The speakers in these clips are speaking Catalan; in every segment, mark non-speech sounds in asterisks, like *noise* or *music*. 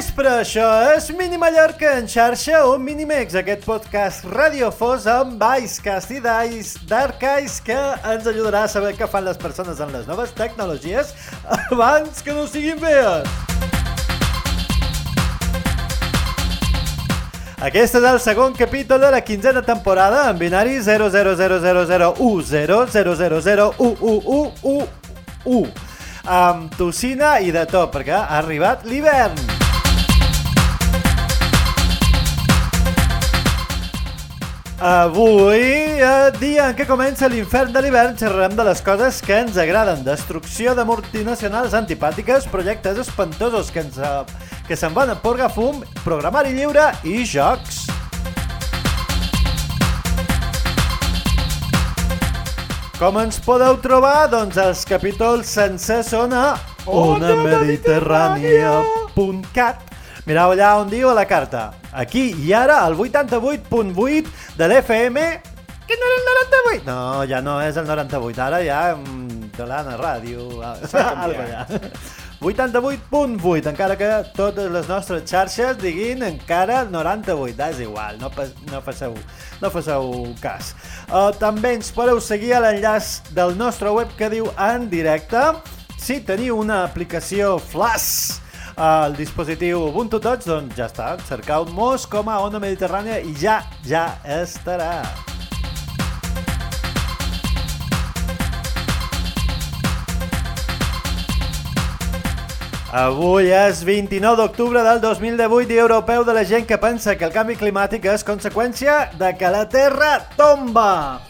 vespre, això és Mini Mallorca en xarxa o Minimex, aquest podcast radiofós amb Icecast i Dice Dark Ice que ens ajudarà a saber què fan les persones en les noves tecnologies abans que no siguin fees. Aquest és el segon capítol de la quinzena temporada en binari 000001000111111 amb tocina i de tot, perquè ha arribat l'hivern. Avui, dia en què comença l'infern de l'hivern, xerrarem de les coses que ens agraden. Destrucció de multinacionals antipàtiques, projectes espantosos que ens, que se'n van a porgar fum, programari lliure i jocs. Com ens podeu trobar? Doncs els capítols sencers són a onamediterrània.cat Mireu allà on diu a la carta. Aquí i ara, el 88.8 de l'FM, que no era el 98. No, ja no és el 98, ara ja mm, de l'Anna Ràdio. *laughs* Algo ja. 88.8, encara que totes les nostres xarxes diguin encara 98, és igual, no, pa, no, faceu, no faceu cas. Uh, també ens podeu seguir a l'enllaç del nostre web que diu en directe si teniu una aplicació Flash al dispositiu Ubuntu Touch, doncs ja està, cercau Mos com a Ona Mediterrània i ja, ja estarà. Avui és 29 d'octubre del 2018, dia europeu de la gent que pensa que el canvi climàtic és conseqüència de que la Terra tomba.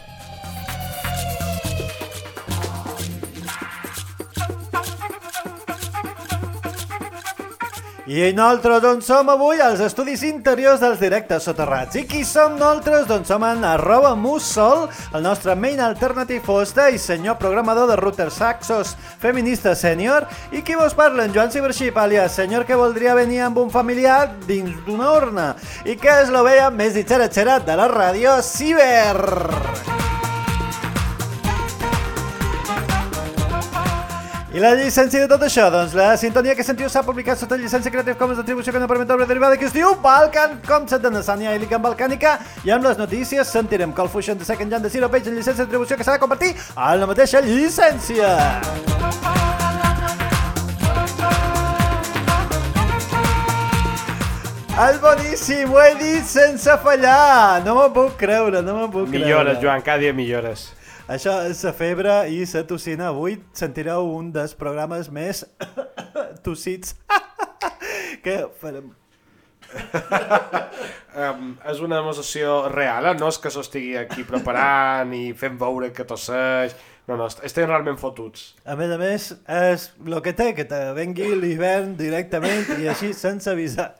I nosaltres on som avui? Als estudis interiors dels directes soterrats. I qui som nosaltres? Doncs som en arroba mussol, el nostre main alternative hosta i senyor programador de routers saxos feminista sènior. I qui vos parla? En Joan Ciberxip, alias senyor que voldria venir amb un familiar dins d'una urna. I que és l'ovella més ditxeratxera de la ràdio Ciber. I la llicència de tot això? Doncs la sintonia que sentiu s'ha publicat sota llicència Creative Commons d'atribució que no permet obra derivada que es diu Balkan Concept de Nassania i Lican Balcànica i amb les notícies sentirem Call Fusion de Second Gen de Zero Page en llicència d'atribució que s'ha de compartir a la mateixa llicència. És boníssim, ho he dit sense fallar. No m'ho puc creure, no m'ho puc creure. Millores, Joan, cada dia millores. Això és la febre i la tossina. Avui sentireu un dels programes més *coughs* tossits *laughs* que farem. *laughs* um, és una demostració real, eh? no és que s'ho estigui aquí preparant i fent veure que tosseix, no, no, estem realment fotuts. A més a més, és el que té, que te vengui l'hivern directament i així sense avisar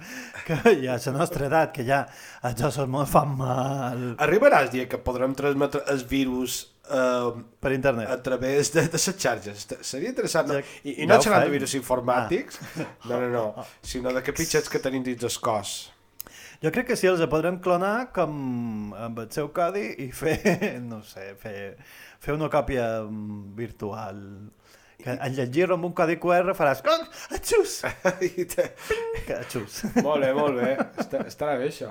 que ja a la nostra edat, que ja els ossos molt fan mal. Arribarà el dia que podrem transmetre el virus uh, per internet. A través de, de les xarxes. Seria interessant. No? I, i no ja xerrant de virus informàtics, ah. *laughs* no, no, no, *laughs* sinó de capitxets que tenim dins el cos. Jo crec que sí, els podrem clonar com amb el seu codi i fer, *laughs* no sé, fer, fer una còpia mm, virtual que en llegir-ho amb un codi QR faràs Atxus! Atxus. molt bé, molt bé. Estarà bé això.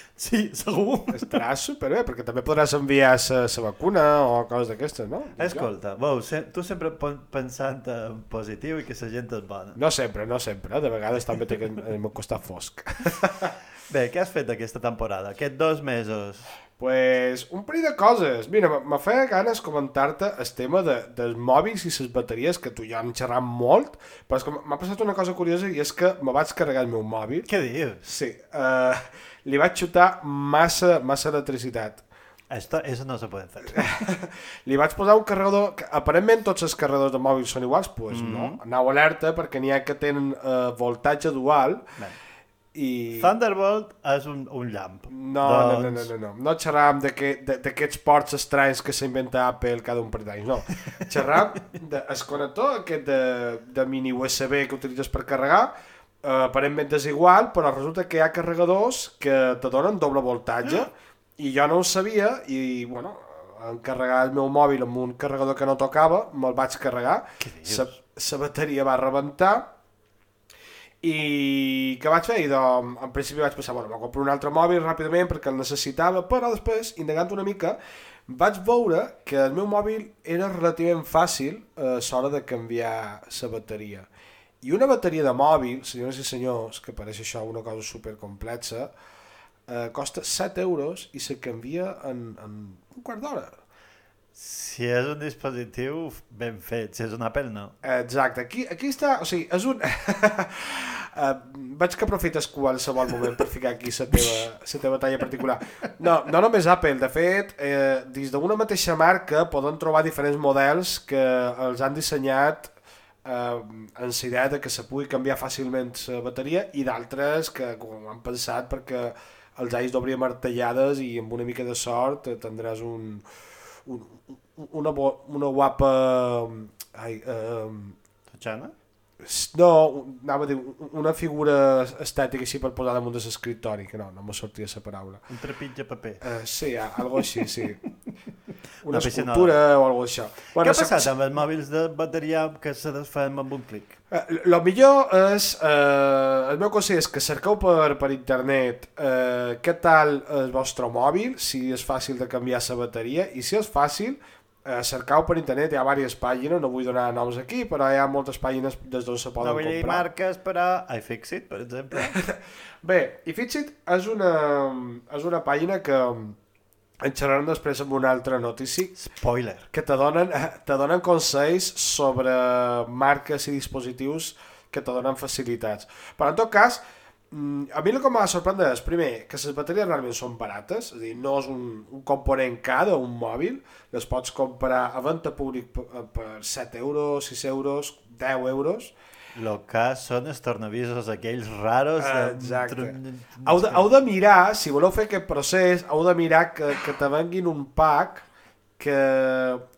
*laughs* Sí, segur. Estarà superbé, perquè també podràs enviar la vacuna o coses d'aquestes, no? Escolta, vau, se, tu sempre pensant en positiu i que la gent és bona. No sempre, no sempre. Eh? De vegades també té que m'ha costat fosc. *laughs* Bé, què has fet aquesta temporada, aquests dos mesos? Pues un parell de coses. Mira, me feia ganes comentar-te el tema de, dels mòbils i les bateries, que tu ja hem xerrat molt, però és que m'ha passat una cosa curiosa i és que me vaig carregar el meu mòbil. Què dius? Sí. Uh, li vaig xutar massa, massa electricitat. Esto, eso no se puede hacer. *laughs* li vaig posar un carregador... Que, aparentment tots els carregadors de mòbils són iguals, doncs pues mm -hmm. no. Anau alerta perquè n'hi ha que tenen uh, voltatge dual Ben. I... Thunderbolt és un, un llamp. No, doncs... no, no, no, no. No xerram d'aquests ports estranys que s'inventa Apple cada un per d'anys, no. *laughs* Xerram del connector aquest de, de mini USB que utilitzes per carregar, eh, aparentment és igual, però resulta que hi ha carregadors que te donen doble voltatge i jo no ho sabia i, bueno, en carregar el meu mòbil amb un carregador que no tocava, me'l vaig carregar, la bateria va rebentar I què vaig fer? I doncs, en principi vaig pensar, bueno, me'n compro un altre mòbil ràpidament perquè el necessitava, però després, indagant una mica, vaig veure que el meu mòbil era relativament fàcil eh, a l'hora de canviar la bateria. I una bateria de mòbil, senyores i senyors, que pareix això una cosa supercomplexa, eh, costa 7 euros i se canvia en, en un quart d'hora. Si és un dispositiu ben fet, si és un Apple, no. Exacte, aquí, aquí està, o sigui, és un... *laughs* uh, vaig que aprofites qualsevol moment per ficar aquí la teva, la teva talla particular. No, no només Apple, de fet, eh, dins d'una mateixa marca poden trobar diferents models que els han dissenyat eh, en la idea de que se pugui canviar fàcilment la bateria i d'altres que com han pensat perquè els hagis d'obrir martellades i amb una mica de sort tindràs un, un, una, bo, una guapa... Ai, um, Totxana? No, anava a dir, una figura estètica així per posar damunt de l'escriptori, que no, no me sortia la paraula. Un trepitge paper. Uh, sí, algo així, sí. *laughs* Una, Una escultura o algo d'això. Bueno, Què ha passat amb els mòbils de bateria que se desfan amb un clic? Uh, lo millor és, uh, el meu consell és que cerqueu per, per internet uh, què tal el vostre mòbil, si és fàcil de canviar la bateria, i si és fàcil, eh, cercau per internet, hi ha diverses pàgines, no vull donar noms aquí, però hi ha moltes pàgines des d'on se poden no vull dir comprar. marques, però iFixit, per exemple. *laughs* Bé, iFixit és una, és una pàgina que en xerrarem després amb una altra notícia Spoiler. que te donen, te donen consells sobre marques i dispositius que te donen facilitats. Però en tot cas, a mi el que m'ha sorprendre és, primer, que les bateries realment són barates, és a dir, no és un, un component car d'un mòbil, les pots comprar a venda públic per, per 7 euros, 6 euros, 10 euros. Lo que són els tornavisos aquells raros. de- Exacte. Heu de, heu de mirar, si voleu fer aquest procés, heu de mirar que, que te venguin un pack que,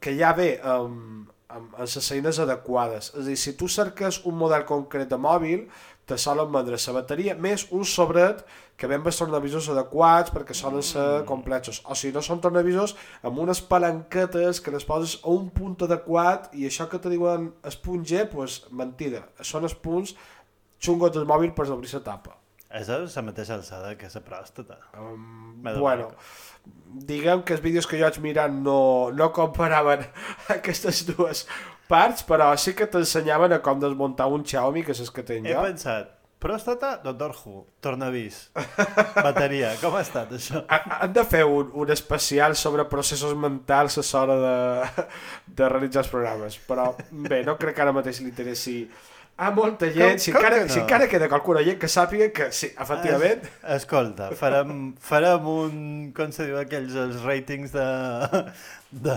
que ja ve amb, amb, amb les eines adequades. És a dir, si tu cerques un model concret de mòbil, te solen vendre la bateria més un sobret que ven els tornavisors adequats perquè solen ser complexos. O si no són tornavisors amb unes palanquetes que les poses a un punt adequat i això que te diuen esponge, pues, mentida. Són els punts xungos del mòbil per obrir la tapa. És la mateixa alçada que la pròstata. Um, bueno, diguem que els vídeos que jo vaig mirant no, no comparaven *laughs* aquestes dues parts, però sí que t'ensenyaven a com desmuntar un Xiaomi, que és el que tenc He jo. pensat, pròstata, Doctor Who, tornavís, bateria, com ha estat això? Ha- Han de fer un, un especial sobre processos mentals a l'hora de, de realitzar els programes, però bé, no crec que ara mateix li interessi a molta gent, Com- si, com encara, que no? si encara queda qualcuna gent que sàpiga que sí, efectivament, Es, escolta, farem, farem un, com se diu aquells, els ratings de... de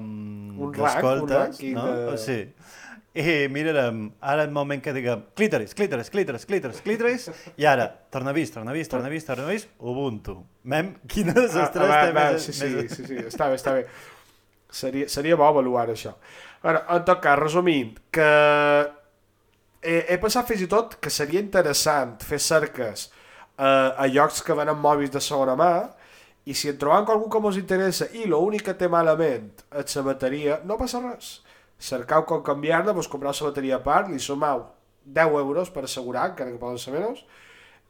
Un rank, un d'escoltes, rànquing no? de- O sí. I mirarem, ara el moment que diguem clítoris, clítoris, clítoris, clítoris, clítoris, i ara, tornavís, tornavís, tornavís, tornavís, Ubuntu. Mem, quines de les Ah, tres va, té va, sí, sí, més- sí, sí, està bé, està bé. Seria, seria bo avaluar això. Bueno, en tot cas, resumint, que he, he pensat fins i tot que seria interessant fer cerques eh, a llocs que venen mòbils de segona mà i si en trobam qualcú que us interessa i l'únic que té malament és la bateria, no passa res. Cercau com canviar-la, vos compreu la bateria a part, li sumau 10 euros per assegurar, encara que poden ser menys,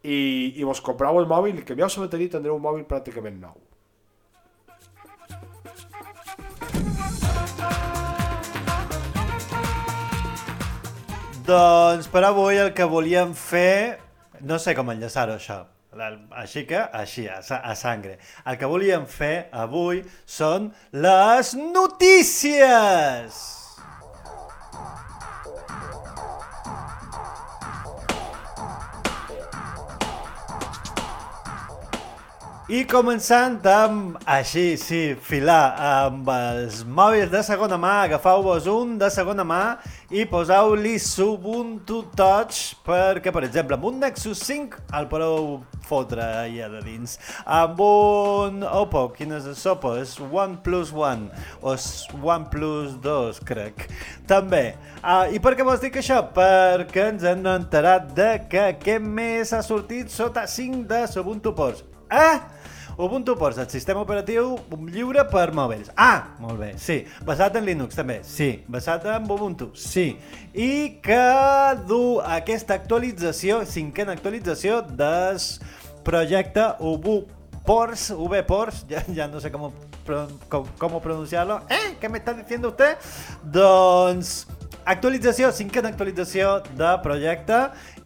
i, i vos compreu el mòbil i canvieu la bateria i tindreu un mòbil pràcticament nou. Doncs per avui el que volíem fer... No sé com enllaçar-ho, això. Així que, així, a, a sangre. El que volíem fer avui són les notícies! I començant amb, així, sí, filar amb els mòbils de segona mà, agafeu-vos un de segona mà i poseu-li Ubuntu Touch perquè, per exemple, amb un Nexus 5 el podeu fotre allà de dins. Amb un Oppo, quin és el Oppo? És OnePlus One o OnePlus 2, crec. També. Ah, I per què vols dir que això? Perquè ens hem enterat de que aquest mes ha sortit sota 5 de Ubuntu Ports. Eh? Ubuntu Ports, el sistema operatiu lliure per mòbils. Ah, molt bé, sí. Basat en Linux també, sí. Basat en Ubuntu, sí. I que du aquesta actualització, cinquena actualització del projecte Ubuntu Pors, V Pors, ya, *laughs* ya no sé cómo, cómo, pronunciarlo. ¿Eh? ¿Qué me diciendo usted? Doncs actualització, cinquena actualització de projecte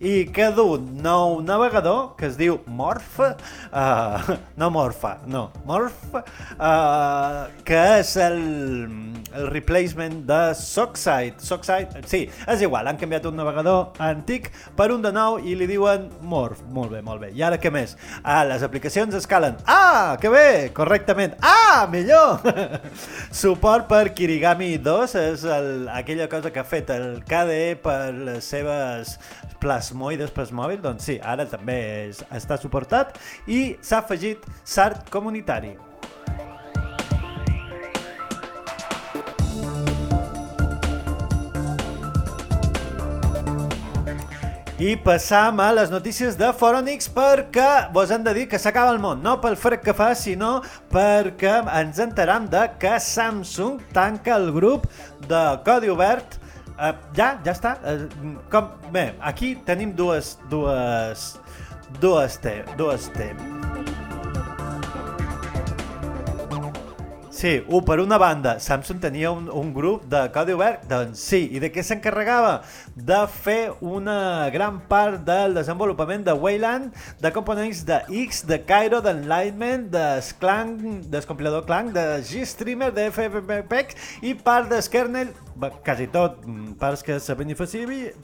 i que du nou navegador que es diu Morph, uh, no Morfa, no, Morph, uh, que és el, el replacement de Sockside. Sockside, sí, és igual, han canviat un navegador antic per un de nou i li diuen Morph. Molt bé, molt bé. I ara què més? Ah, les aplicacions escalen. Ah, que bé, correctament. Ah, millor! *laughs* Suport per Kirigami 2 és el, aquella cosa que ha fet el KDE per les seves plasmoides per mòbil, doncs sí, ara també és, està suportat i s'ha afegit SART comunitari. I passam a les notícies de Foronix perquè vos hem de dir que s'acaba el món, no pel fred que fa, sinó perquè ens enteram de que Samsung tanca el grup de codi obert Uh, ja, ja està. Uh, com, bé, aquí tenim dues, dues, dues, te, dues temes. Sí, un, per una banda, Samsung tenia un, un grup de codi obert, doncs sí, i de què s'encarregava? De fer una gran part del desenvolupament de Wayland, de components de X, de Cairo, d'Enlightenment, de Clang, del compilador Clang, de GStreamer, de FFmpeg i part del kernel, quasi tot, mm, parts que se beneficien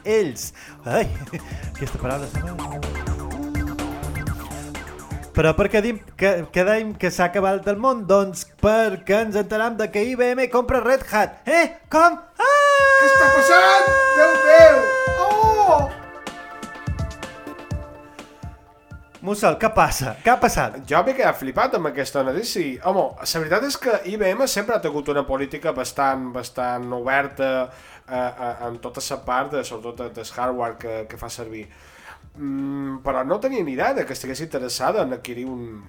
ells. Ai, *laughs* aquesta paraula sembla... Però per què dim que, que deim que s'ha acabat el món? Doncs perquè ens enteram de que IBM compra Red Hat. Eh? Com? Ah! Què està passant? Déu meu! Oh! Mussol, què passa? Què ha passat? Jo m'he quedat flipat amb aquesta notícia. Home, la veritat és que IBM sempre ha tingut una política bastant, bastant oberta eh, eh, en tota la part, de, sobretot del hardware que, que fa servir. Mm, però no tenia ni idea de que estigués interessada en adquirir un,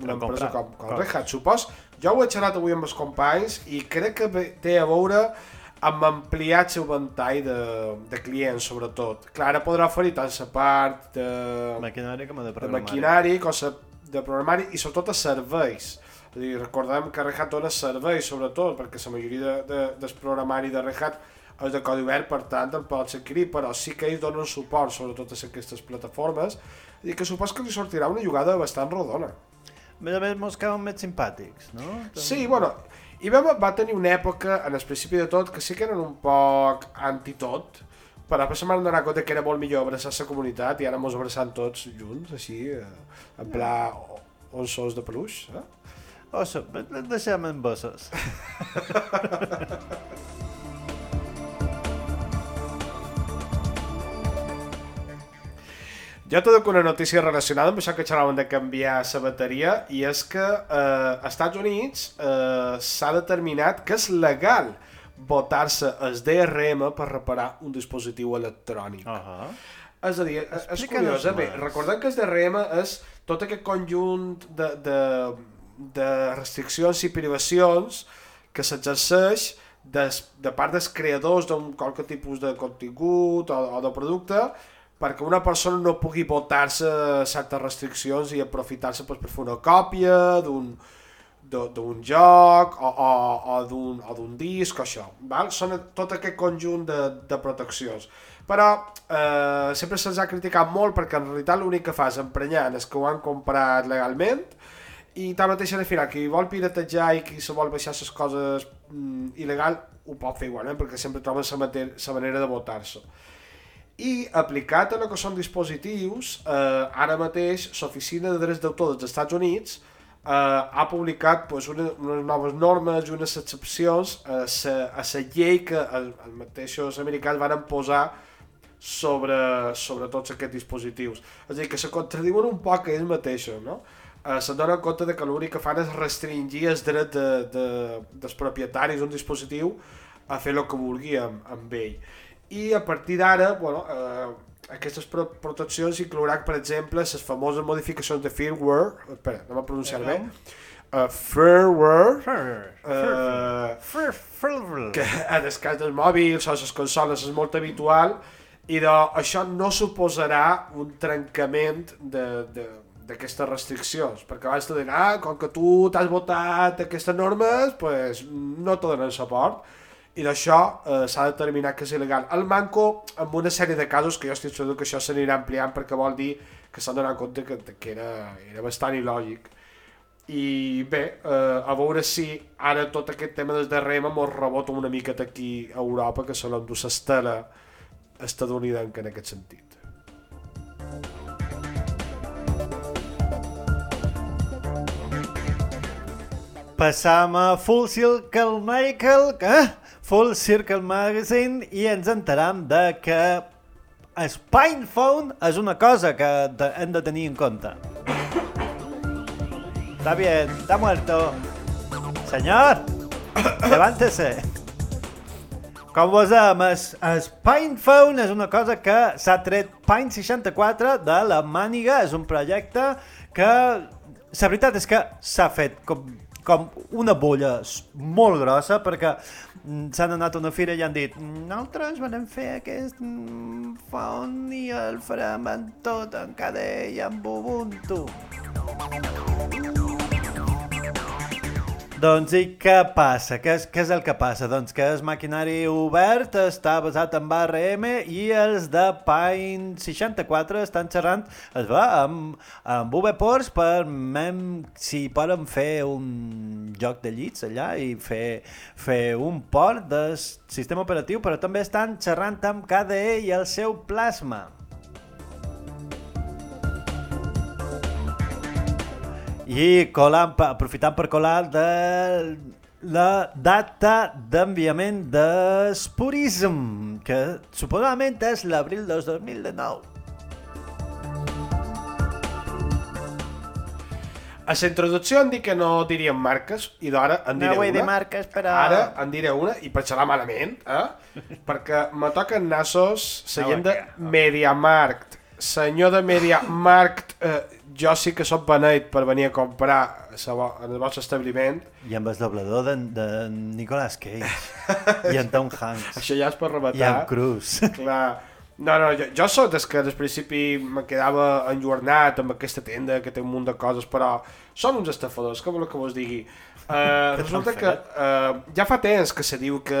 una empresa com, com Red Hat. Supos, jo ho he xerrat avui amb els companys i crec que té a veure amb ampliar el seu ventall de, de clients, sobretot. Clar, ara podrà oferir tant la part de... Maquinari com de programari. De maquinari, com de programari i sobretot a serveis. És dir, recordem que Red Hat dona serveis, sobretot, perquè la majoria de, de, del programari de Red Hat és de codi obert, per tant el pots adquirir, però sí que ells donen suport sobretot a aquestes plataformes i que supos que li sortirà una jugada bastant rodona. A més a més, mos cauen més simpàtics, no? Sí, bueno, IBM va tenir una època, en el principi de tot, que sí que eren un poc anti-tot, però després m'han donat compte que era molt millor abraçar la comunitat i ara mos abraçant tots junts, així, eh, en pla ossos de peluix, eh? Osso, deixem en bossos. *laughs* Jo t'he una notícia relacionada amb això que xerraven de canviar la bateria i és que eh, als Estats Units eh, s'ha determinat que és legal votar-se el DRM per reparar un dispositiu electrònic. Uh -huh. És a dir, és curiós, eh? Bé, recordem que el DRM és tot aquest conjunt de, de, de restriccions i privacions que s'exerceix de, de part dels creadors d'un qualque tipus de contingut o, o de producte perquè una persona no pugui votar-se certes restriccions i aprofitar-se pues, per fer una còpia d'un d'un joc o, o, o d'un disc o això. Val? Són tot aquest conjunt de, de proteccions. Però eh, sempre se'ls ha criticat molt perquè en realitat l'únic que fa és emprenyar els que ho han comprat legalment i tanmateix al final qui vol piratejar i qui se vol baixar les coses mm, il·legal ho pot fer igualment perquè sempre troben la manera de votar-se i aplicat a el que són dispositius, eh, ara mateix l'Oficina de Drets d'Autor dels Estats Units eh, ha publicat pues, una, unes noves normes i unes excepcions a la llei que els el mateixos americans van posar sobre, sobre tots aquests dispositius. És a dir, que se contradiuen un poc ells mateixos, no? Eh, se donen compte de que l'únic que fan és restringir els drets de, de, dels propietaris d'un dispositiu a fer el que vulgui amb, amb ell i a partir d'ara, bueno, eh, aquestes pro proteccions inclouran, per exemple, les famoses modificacions de firmware, espera, no m'ha pronunciat bé, uh, firmware, uh, que en el cas dels mòbils o les consoles és molt habitual, i de, això no suposarà un trencament de, de, d'aquestes restriccions, perquè abans te diuen, ah, com que tu t'has votat aquestes normes, pues, no te donen suport, i d'això eh, s'ha determinat que és il·legal. El manco, amb una sèrie de casos, que jo estic segur que això s'anirà ampliant perquè vol dir que s'han donat compte que, que era, era bastant il·lògic. I bé, eh, a veure si ara tot aquest tema des de rema mos rebota una miqueta aquí a Europa, que se l'endú s'estela estadounidenca en aquest sentit. Passam a Full Circle Michael, eh? Full Circle Magazine i ens enteram de que Spine Phone és una cosa que hem de tenir en compte. Está bien, está muerto. Señor, levántese. Com posem, Spine Phone és una cosa que s'ha tret Pine 64 de la màniga, és un projecte que la veritat és que s'ha fet com com una bolla molt grossa perquè mm, s'han anat a una fira i han dit nosaltres vam fer aquest font i el farem en tot, en i en Ubuntu. Doncs i què passa? Què és, què és el que passa? Doncs que el maquinari obert està basat en ARM i els de Pine 64 estan xerrant es va, amb, amb VPorts per mem, si poden fer un joc de llits allà i fer, fer un port del sistema operatiu, però també estan xerrant amb KDE i el seu plasma. I colant, aprofitant per colar de la data d'enviament d'Espurism, que suposadament és l'abril del 2019. A la introducció em dic que no diríem marques i d'ara en diré no vull una. dir marques, però... Ara en diré una i per xerrar malament, eh? *laughs* perquè me toquen nassos la No, gent de Mediamarkt. Senyor de Mediamarkt, eh, jo sí que sóc beneit per venir a comprar en el vostre establiment. I amb el doblador de, de Nicolas Cage. *laughs* I en Tom Hanks. Això ja és per I en. Cruz. *laughs* Clar. No, no, jo, jo sóc des que des principi me quedava enlluernat amb aquesta tenda que té un munt de coses, però són uns estafadors, com vol que vos digui. *laughs* Uh, resulta que uh, ja fa temps que se diu que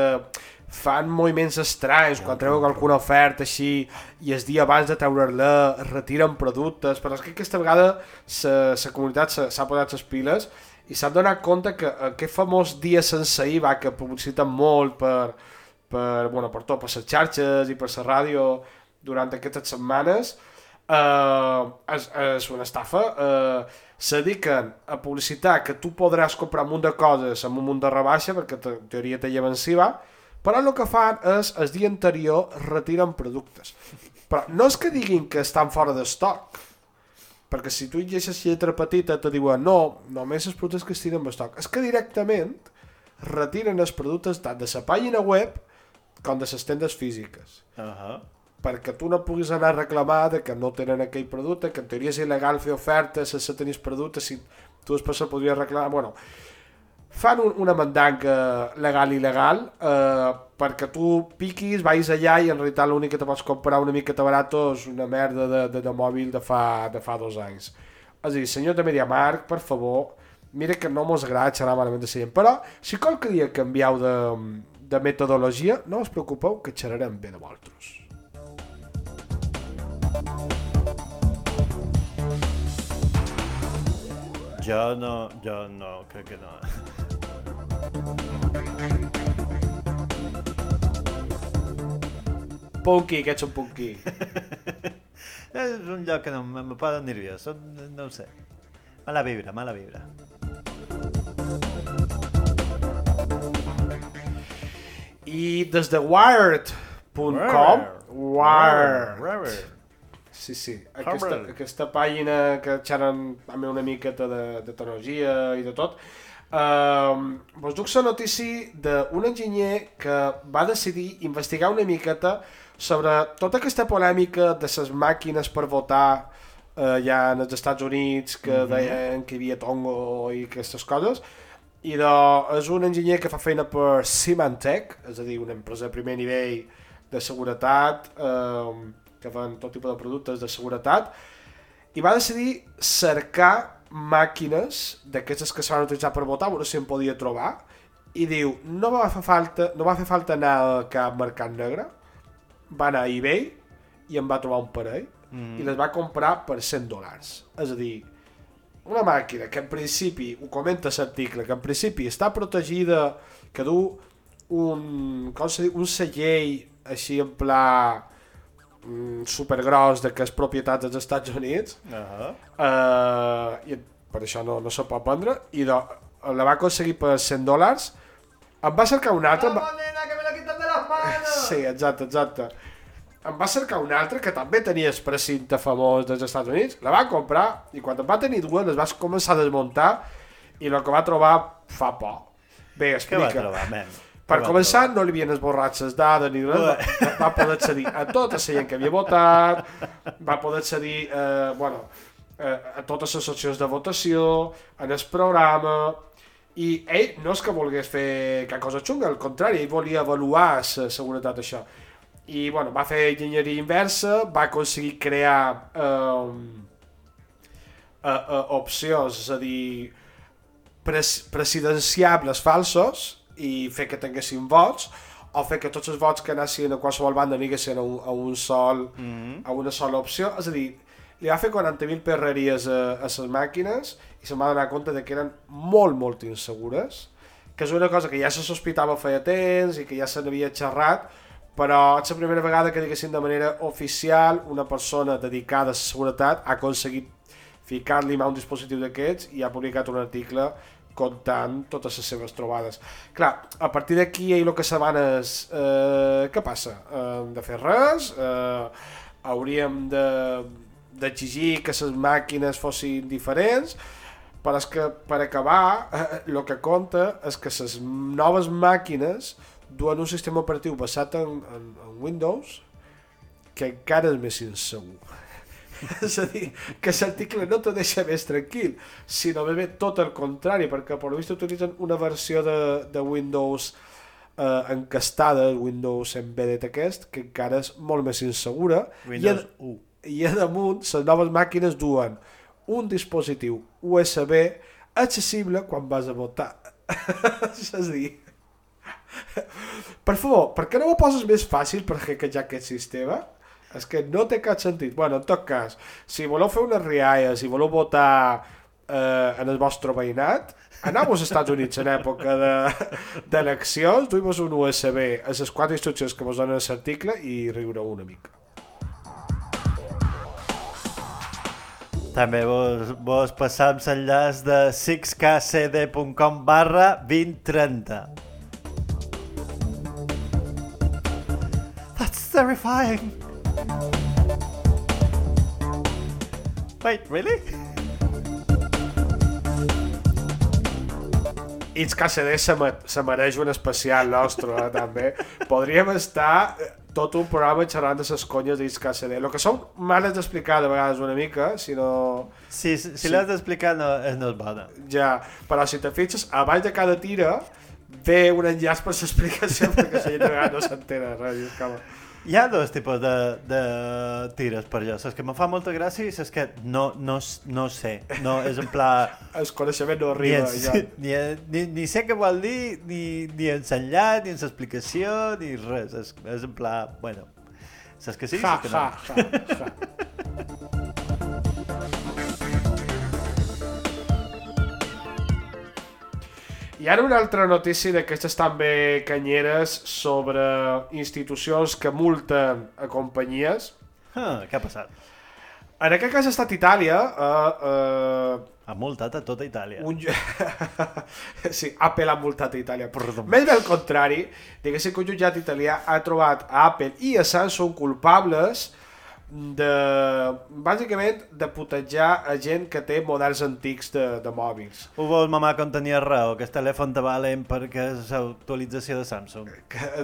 fan moviments estranys quan treuen alguna oferta així i el dia abans de treure-la retiren productes, però és que aquesta vegada la comunitat s'ha posat les piles i s'ha donat compte que aquest famós dia sense ahir va que publiciten molt per, per, bueno, per tot, per les xarxes i per la ràdio durant aquestes setmanes eh, és, és una estafa. Eh, se dediquen a publicitar que tu podràs comprar un munt de coses amb un munt de rebaixa perquè en teoria te lleven si va però el que fan és el dia anterior retiren productes. Però no és que diguin que estan fora d'estoc perquè si tu llegeixes lletra petita te diuen no, només els productes que estiren d'estoc és que directament retiren els productes tant de la pàgina web com de les tendes físiques. Uh -huh. perquè tu no puguis anar a reclamar de que no tenen aquell producte, que en teoria és il·legal fer ofertes sense tenir productes, si tu després el podries reclamar... Bueno, fan un, una mandanca legal i il·legal eh, perquè tu piquis, vagis allà i en realitat l'únic que te pots comprar una miqueta barato és una merda de, de, de mòbil de fa, de fa dos anys. És a dir, senyor de Mediamarkt, per favor, mira que no mos agrada xerrar malament de gent, però si qualque dia canvieu de, de metodologia, no us preocupeu que xerrarem bé de vosaltres. Jo no, jo no, crec que no. Punky, que ets un punky. *laughs* És un lloc que no me, me posa nerviós, no, ho sé. Mala vibra, mala vibra. I des de wired.com Wire. Wire. Sí, sí. Aquesta, aquesta pàgina que xerren també una miqueta de, de tecnologia i de tot Uh, vos duc la notícia d'un enginyer que va decidir investigar una miqueta sobre tota aquesta polèmica de les màquines per votar eh, ja als Estats Units que mm -hmm. deien que hi havia tongo i aquestes coses i de, és un enginyer que fa feina per Symantec, és a dir, una empresa de primer nivell de seguretat eh, que fan tot tipus de productes de seguretat i va decidir cercar màquines d'aquestes que s'han utilitzat per votar, veure si en podia trobar, i diu, no va fer falta, no va fer falta anar a cap mercat negre, va anar a eBay i en va trobar un parell mm. i les va comprar per 100 dòlars. És a dir, una màquina que en principi, ho comenta l'article, que en principi està protegida, que du un, com se diu, un segell així en pla mm, supergros de que és propietat dels Estats Units uh -huh. uh, i per això no, no se pot vendre i de, la va aconseguir per 100 dòlars em va cercar un altre va... nena, que me la quitan de les manos sí, exacte, exacte. Em va cercar un altre que també tenia el precinte famós dels Estats Units. La va comprar i quan en va tenir dues les va començar a desmuntar i el que va trobar fa por bé, explica què va trobar, men? Per començar, no li havien esborrat les dades ni res, va, va poder accedir a tota la gent que havia votat, va poder accedir eh, bueno, eh, a totes les seccions de votació, en el programa, i ell no és que volgués fer cap cosa xunga, al contrari, ell volia avaluar la seguretat d'això. I bueno, va fer enginyeria inversa, va aconseguir crear eh, eh, eh, opcions, és a dir, pres presidenciables falsos, i fer que tinguessin vots o fer que tots els vots que anessin a qualsevol banda anessin a un, a un sol mm -hmm. a una sola opció, és a dir li va fer 40.000 perreries a, a les màquines i se'm va donar compte de que eren molt, molt insegures que és una cosa que ja se sospitava feia temps i que ja se n'havia xerrat però és la primera vegada que diguéssim de manera oficial una persona dedicada a la seguretat ha aconseguit ficar-li a un dispositiu d'aquests i ha publicat un article comptant totes les seves trobades. Clar, a partir d'aquí ell el que se van és... Eh, què passa? Eh, hem de fer res? Eh, hauríem d'exigir de, que les màquines fossin diferents? Però és que, per acabar, *laughs* el que compta és que les noves màquines duen un sistema operatiu basat en, en, en Windows que encara és més insegur. *laughs* és a dir, que l'article no te deixa més tranquil, sinó bé tot el contrari, perquè per vist utilitzen una versió de, de Windows eh, encastada, Windows Embedded aquest, que encara és molt més insegura, Windows i, a, i a damunt les noves màquines duen un dispositiu USB accessible quan vas a votar. *laughs* és dir, per favor, per què no ho poses més fàcil per hackejar aquest sistema? És que no té cap sentit. Bueno, en tot cas, si voleu fer unes rialles, si voleu votar eh, en el vostre veïnat, aneu als Estats Units en època d'eleccions, de, duim-vos un USB a les quatre instruccions que vos donen l'article i riureu una mica. També vos, vos passam l'enllaç de 6kcd.com barra 2030. That's terrifying. Wait, really? It's KCD se, se mereix un especial nostre, eh, també. Podríem estar tot un programa xerrant de les conyes d'Its KCD. El que són males d'explicar de vegades una mica, si no... Si, si sí. l'has d'explicar no, no és bona. Ja, però si te fixes, a baix de cada tira ve un enllaç per l'explicació perquè la gent de vegades no res. Hi ha dos tipus de, de tires per jo. Saps que me fa molta gràcia i saps que no, no, no sé. No, és en pla... *laughs* El coneixement no arriba. Ni, ja. *laughs* ni, ni, ni sé què vol dir, ni, ni ensenyat, ni en l'explicació, ni res. És, és en pla... Bueno, saps que sí? Ha, saps que no? ha, ha, ha. I ara una altra notícia d'aquestes també canyeres sobre institucions que multen a companyies. Ah, què ha passat? En aquest cas ha estat Itàlia. Uh, uh, ha multat a tota Itàlia. Un... *laughs* sí, Apple ha multat a Itàlia. Perdó. Més del contrari, diguéssim que un jutjat italià ha trobat a Apple i a Samsung culpables de, bàsicament, de putejar a gent que té models antics de, de mòbils. Ho vol mamà com tenia raó, que el telèfon te valen perquè és l'actualització de Samsung.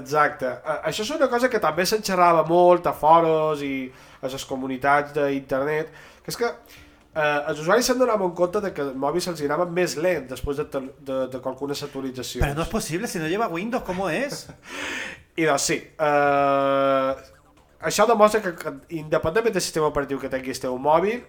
Exacte. Això és una cosa que també se'n xerrava molt a foros i a les comunitats d'internet, que és que eh, els usuaris s'han donat en compte de que el mòbil se'ls anava més lent després de, de, de algunes actualitzacions. Pero no es posible, si no lleva Windows, ¿cómo es? *laughs* I doncs sí, eh, això demostra que, que independentment del sistema operatiu que tinguis teu mòbil,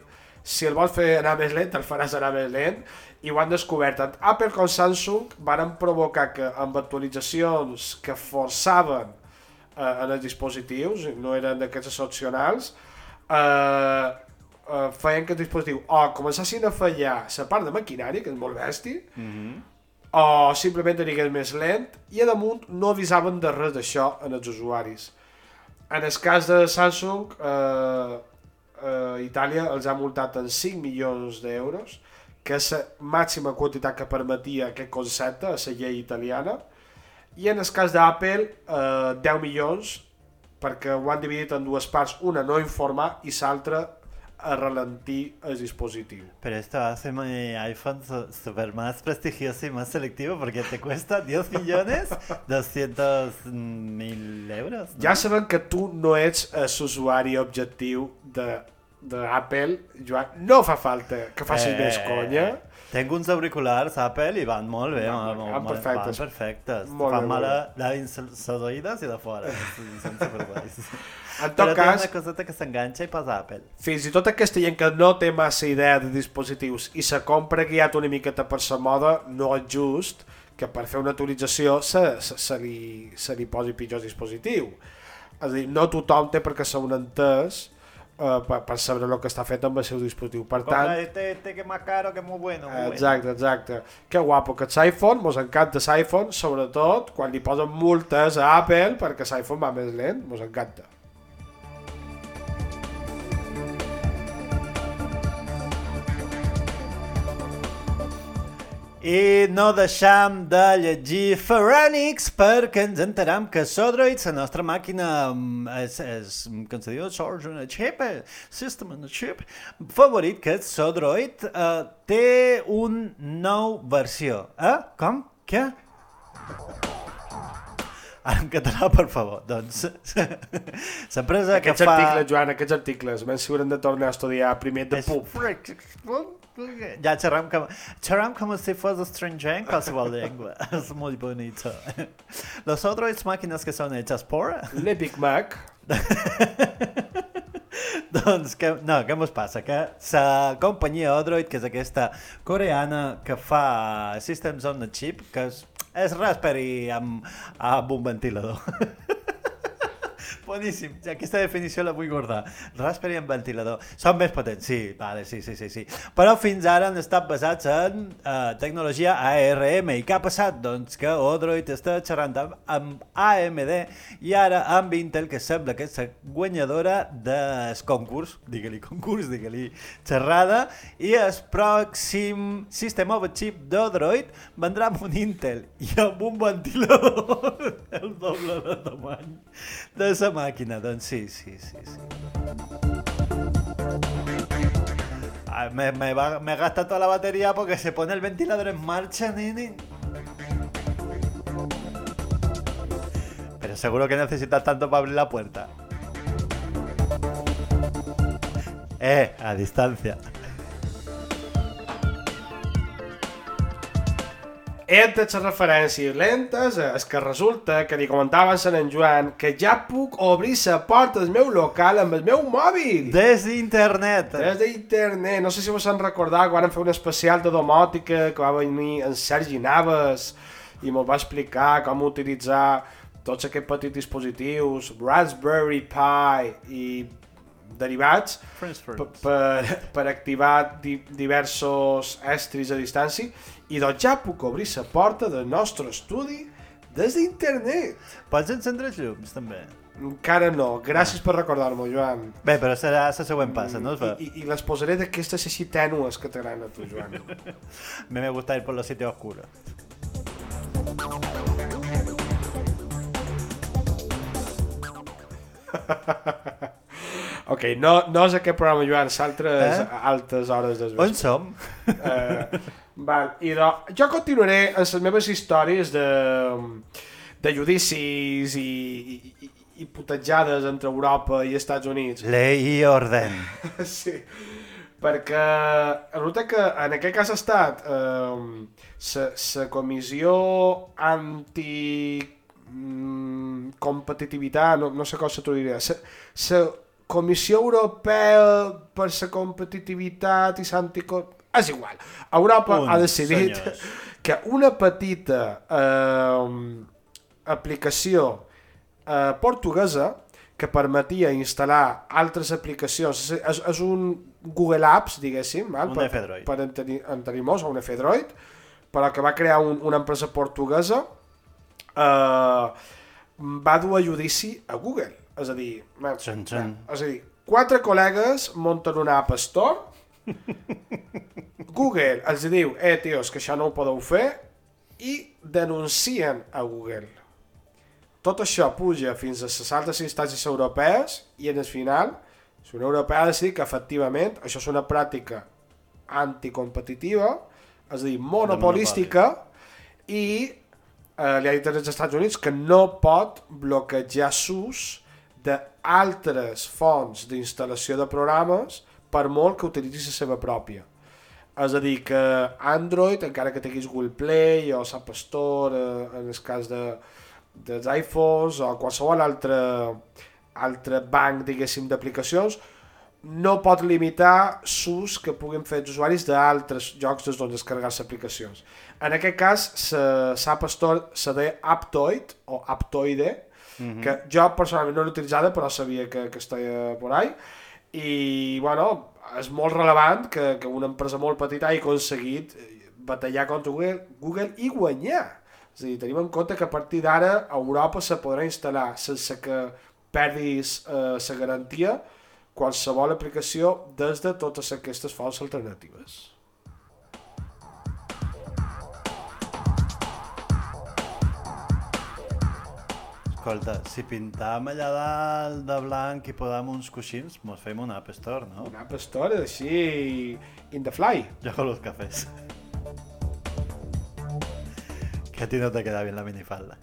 si el vols fer anar més lent, el faràs anar més lent, i ho han descobert. Tant Apple com Samsung van provocar que amb actualitzacions que forçaven eh, en els dispositius, no eren d'aquests excepcionals, eh, eh, feien que el dispositiu o començassin a fallar la part de maquinari, que és molt bèstia, o simplement digués més lent i a damunt no avisaven de res d'això en els usuaris. En el cas de Samsung, eh, eh, Itàlia els ha multat en 5 milions d'euros, que és la màxima quantitat que permetia aquest concepte a la llei italiana, i en el cas d'Apple, eh, 10 milions, perquè ho han dividit en dues parts, una no informar i l'altra a ralentir el dispositiu. Pero esto hace mi iPhone su- super más prestigioso y más selectivo porque te cuesta *laughs* 10 millones 200 mil euros. ¿no? Ja sabem que tu no ets l'usuari objectiu de d'Apple, Joan, no fa falta que facis Eh, més conya. Tengo uns auriculars Apple i van molt bé, Van- molt, van perfectes. Van perfectes. Molt Fan bé, mal a la dins les oïdes i de fora. Són superguais. *laughs* En Però tot té cas, una coseta que s'enganxa i posa Apple. fins i tot aquesta gent que no té massa idea de dispositius i se compra guiat una miqueta per sa moda, no és just que per fer una actualització se, se, se, li, se li posi pitjor dispositiu. És a dir, no tothom té perquè ser un entès eh, per, per saber el que està fet amb el seu dispositiu. Per tant, este, este que más caro, que muy bueno. muy bueno. Exacte, exacte. Que guapo que l'iPhone, mos encanta l'iPhone, sobretot quan li posen multes a Apple perquè l'iPhone va més lent, mos encanta. I no deixam de llegir Ferranix perquè ens enteram que Sodroid, la nostra màquina, mm, és, és com se diu, Source on a Chip, eh, System on a Chip, favorit, que és Sodroid, eh, té un nou versió. Eh? Com? Què? En català, per favor. Doncs, *laughs* l'empresa que Aquests fa... articles, Joan, aquests articles, ben si haurem de tornar a estudiar primer de És pub. Ja xerram com, xerram com si fos estranger en qualsevol llengua. És *laughs* molt bonito. Los otros máquinas que son hechas por... L'Epic Mac, *laughs* doncs, que, no, què mos passa? Que la companyia Odroid, que és aquesta coreana que fa Systems on a Chip, que és, és Raspberry amb, amb un ventilador. *laughs* Boníssim, aquesta definició la vull guardar. Raspberry amb ventilador. Són més potents, sí, vale, sí, sí, sí, sí. Però fins ara han estat basats en uh, tecnologia ARM. I què ha passat? Doncs que Odroid està xerrant amb, amb AMD i ara amb Intel, que sembla que és la guanyadora del concurs, digue-li concurs, digue-li xerrada, i el pròxim sistema of chip d'Odroid vendrà amb un Intel i amb un ventilador *laughs* el doble de tamany de la màquina. Doncs sí, sí, sí, sí. Me, me, me gasta toda la batería porque se pone el ventilador en marcha, nene. Pero seguro que necesitas tanto para abrir la puerta. Eh, a distancia. Entre les referències lentes és que resulta que li comentava a en Joan que ja puc obrir la porta del meu local amb el meu mòbil. Desde internet. Des d'internet, no sé si vos en recordar que vam fer un especial de domòtica que va venir en Sergi Naves i me'l va explicar com utilitzar tots aquests petits dispositius, Raspberry Pi i derivats per, per, per activar di, diversos estris a distància i doncs ja puc obrir la porta del nostre estudi des d'internet. Pots encendre els llums, també. Encara no, gràcies per recordar-m'ho, Joan. Bé, però serà la següent passa, no? Va. I, i, I les posaré d'aquestes així tènues que t'agraden a tu, Joan. *laughs* Me me gusta ir por los sitios oscuros. *laughs* Ok, no, no és aquest programa, Joan, s'altres Eh? eh? altes hores del On som? Eh, val, i de, jo continuaré amb les meves històries de, de judicis i, i, i, putejades entre Europa i Estats Units. Lei i orden. *laughs* Sí, perquè resulta que en aquest cas ha estat la comissió anti mm, competitivitat, no, no sé com se t'ho diré, la Comissió Europea per la competitivitat i l'antico... És igual. Europa Uns ha decidit senyors. que una petita eh, aplicació eh, portuguesa que permetia instal·lar altres aplicacions. És, és, és un Google Apps, diguéssim, val? Un per, per enteni- entenir-nos, un F-Droid, però que va crear un, una empresa portuguesa, eh, va dur a judici a Google. És a dir, Xan, xan. és a dir, quatre col·legues munten una App Store, *laughs* Google els diu, eh, tios, que això no ho podeu fer, i denuncien a Google. Tot això puja fins a les altres instàncies europees i en el final la Unió Europea ha decidit que efectivament això és una pràctica anticompetitiva, és a dir, monopolística, i eh, li ha dit als Estats Units que no pot bloquejar l'ús d'altres fonts d'instal·lació de programes per molt que utilitzi la seva pròpia. És a dir, que Android, encara que tinguis Google Play o App Store, eh, en el cas de, dels iPhones o qualsevol altre, altre banc, diguéssim, d'aplicacions, no pot limitar l'ús que puguin fer els usuaris d'altres jocs des d'on descarregar les aplicacions. En aquest cas, l'App Store se deia Aptoid o Aptoide, Mhm. que jo personalment no l'he utilitzada però sabia que, que estava por ahí i bueno, és molt relevant que, que una empresa molt petita hagi aconseguit eh, batallar contra Google, Google i guanyar és a dir, tenim en compte que a partir d'ara a Europa se podrà instal·lar sense que perdis eh, la garantia qualsevol aplicació des de totes aquestes fonts alternatives. Escolta, si pintam allà dalt de blanc i podam uns coixins, mos fem un App Store, no? Una App Store així in the fly. Yo con los cafés. Que a ti no te queda bien la minifalda.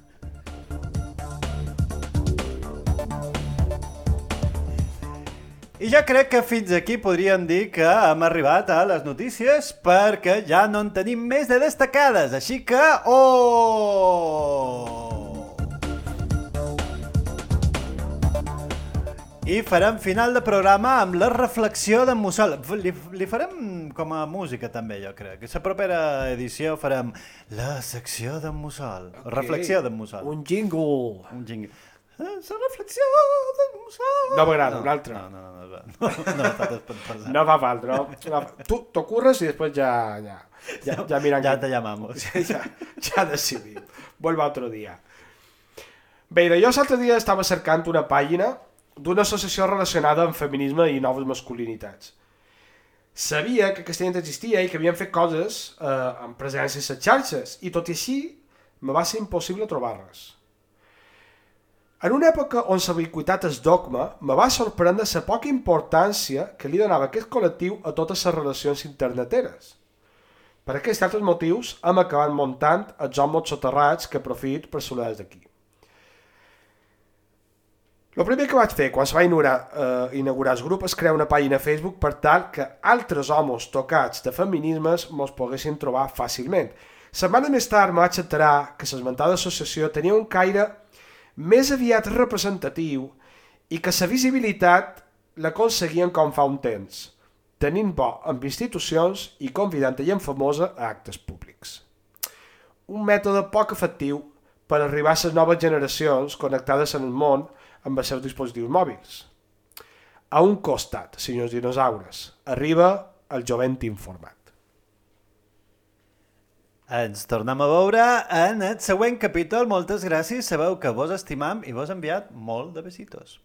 I jo crec que fins aquí podríem dir que hem arribat a les notícies perquè ja no en tenim més de destacades, així que... Oh! I farem final de programa amb la reflexió d'en Mussol. Li, li farem com a música també, jo crec. La propera edició farem la secció d'en Mussol. Okay. Reflexió d'en Mussol. Un jingle. Un jingle. Eh, La reflexió d'en Mussol. No m'agrada, un altre. No, no, no, no, no, no, no no, No fa falta, no. no Tu t'ho curres i després ja... Ja, ja, ja miran que- te llamamos. ja, ja decidim. Vuelva otro dia. Bé, jo l'altre dia estava cercant una pàgina d'una associació relacionada amb feminisme i noves masculinitats. Sabia que aquesta gent existia i que havien fet coses eh, en presència a les xarxes, i tot i així me va ser impossible trobar-les. En una època on la ubiquitat és dogma, me va sorprendre la poca importància que li donava aquest col·lectiu a totes les relacions interneteres. Per aquests altres motius hem acabat muntant els homes soterrats que aprofit per solar des d'aquí. El primer que vaig fer quan es va inaugurar, eh, inaugurar el grup és crear una pàgina a Facebook per tal que altres homes tocats de feminismes mos poguessin trobar fàcilment. Setmana més tard vaig enterar que l'esmentada associació tenia un caire més aviat representatiu i que la visibilitat l'aconseguien com fa un temps, tenint bo amb institucions i convidant gent famosa a actes públics. Un mètode poc efectiu per arribar a les noves generacions connectades en el món amb els seus dispositius mòbils. A un costat, senyors dinosaures, arriba el jovent informat. Ens tornem a veure en el següent capítol. Moltes gràcies. Sabeu que vos estimam i vos enviat molt de besitos.